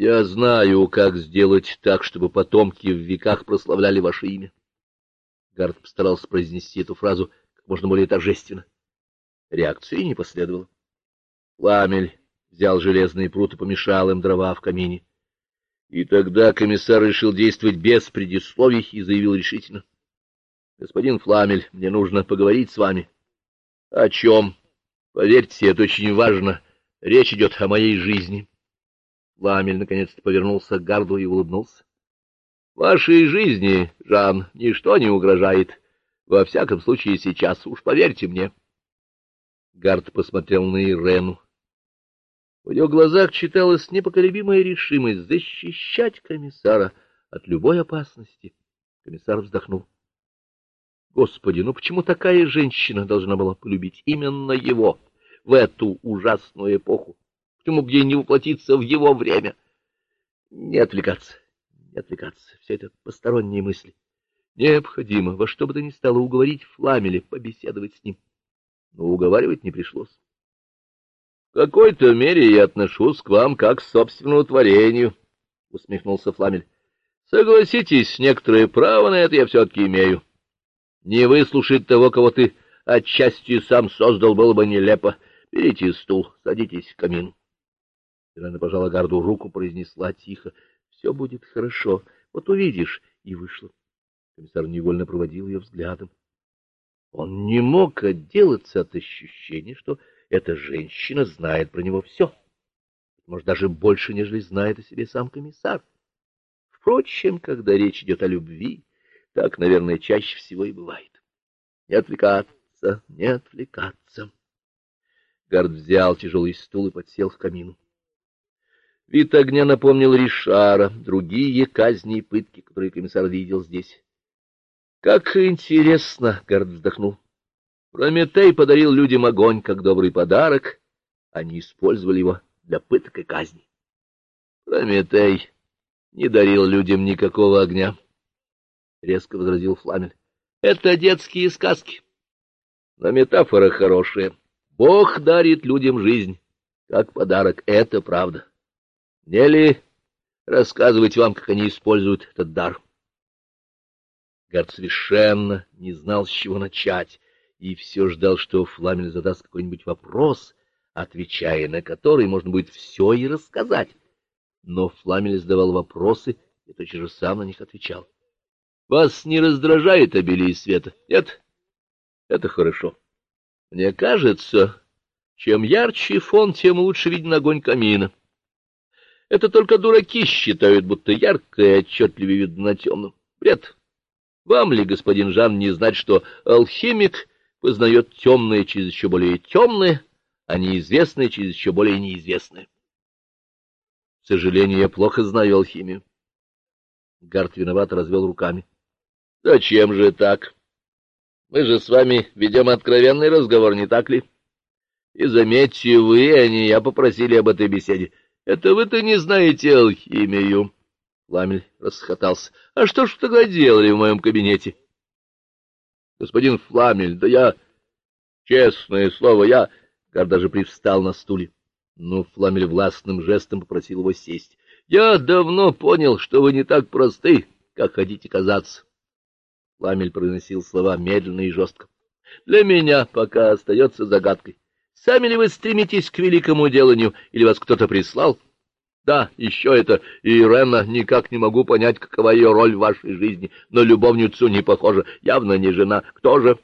Я знаю, как сделать так, чтобы потомки в веках прославляли ваше имя. Гард постарался произнести эту фразу как можно более торжественно. Реакции не последовало. Ламель взял железные пруты и помешал им дрова в камине. И тогда комиссар решил действовать без предисловий и заявил решительно. — Господин Фламель, мне нужно поговорить с вами. — О чем? Поверьте, это очень важно. Речь идет о моей жизни. Фламель наконец-то повернулся к Гарду и улыбнулся. — Вашей жизни, Жан, ничто не угрожает. Во всяком случае, сейчас, уж поверьте мне. Гард посмотрел на Ирену. В ее глазах читалась непоколебимая решимость защищать комиссара от любой опасности. Комиссар вздохнул. Господи, ну почему такая женщина должна была полюбить именно его в эту ужасную эпоху? Бы ей не воплотиться в его время? Не отвлекаться, не отвлекаться. Все это посторонние мысли. Необходимо во что бы то ни стало уговорить Фламеля побеседовать с ним. Но уговаривать не пришлось. — В какой-то мере я отношусь к вам как к собственному творению, — усмехнулся Фламель. — Согласитесь, некоторое право на это я все-таки имею. Не выслушать того, кого ты отчасти сам создал, было бы нелепо. Берите стул, садитесь к камину. Ирена пожала Гарду руку, произнесла тихо. — Все будет хорошо, вот увидишь. И вышла. Комиссар невольно проводил ее взглядом. Он не мог отделаться от ощущения, что эта женщина знает про него все. Может, даже больше, нежели знает о себе сам комиссар. Впрочем, когда речь идет о любви, так, наверное, чаще всего и бывает. Не отвлекаться, не отвлекаться. Гард взял тяжелый стул и подсел к камину. Вид огня напомнил Ришара, другие казни и пытки, которые комиссар видел здесь. — Как интересно! — Гард вздохнул. Прометей подарил людям огонь, как добрый подарок. Они использовали его для пыток и казни. Прометей не дарил людям никакого огня, — резко возразил Фламель. — Это детские сказки. Но метафора хорошая. Бог дарит людям жизнь, как подарок. Это правда. Мне ли рассказывать вам, как они используют этот дар? Гард совершенно не знал, с чего начать и все ждал, что Фламель задаст какой-нибудь вопрос, отвечая на который можно будет все и рассказать. Но Фламель задавал вопросы и тотчас же сам на них отвечал. — Вас не раздражает обилие света? Нет? Это хорошо. Мне кажется, чем ярче фон, тем лучше виден огонь камина. Это только дураки считают, будто яркое отчетливее видно на темном. Бред. Вам ли, господин Жан, не знать, что алхимик познает темное через еще более темное, а неизвестное через еще более неизвестное. К сожалению, я плохо знаю алхимию. Гарт виновато развел руками. — Зачем же так? Мы же с вами ведем откровенный разговор, не так ли? И заметьте, вы, а не я, попросили об этой беседе. Это вы-то не знаете алхимию. Ламель расхотался. — А что ж тогда делали в моем кабинете? —— Господин Фламель, да я... Честное слово, я... Гар даже привстал на стуле. Но Фламель властным жестом попросил его сесть. — Я давно понял, что вы не так просты, как хотите казаться. Фламель произносил слова медленно и жестко. — Для меня пока остается загадкой. Сами ли вы стремитесь к великому деланию, или вас кто-то прислал? — да, еще это Ирена, никак не могу понять, какова ее роль в вашей жизни, но любовницу не похожа, явно не жена. Кто же?